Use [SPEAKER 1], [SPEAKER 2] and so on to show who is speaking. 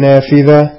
[SPEAKER 1] نافذة.